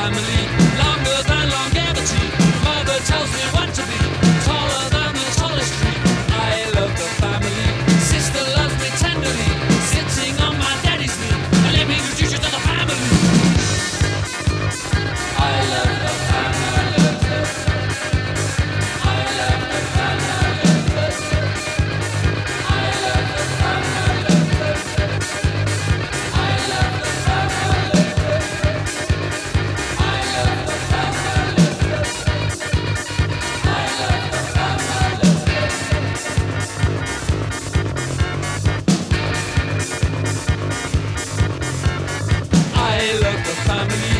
family. family.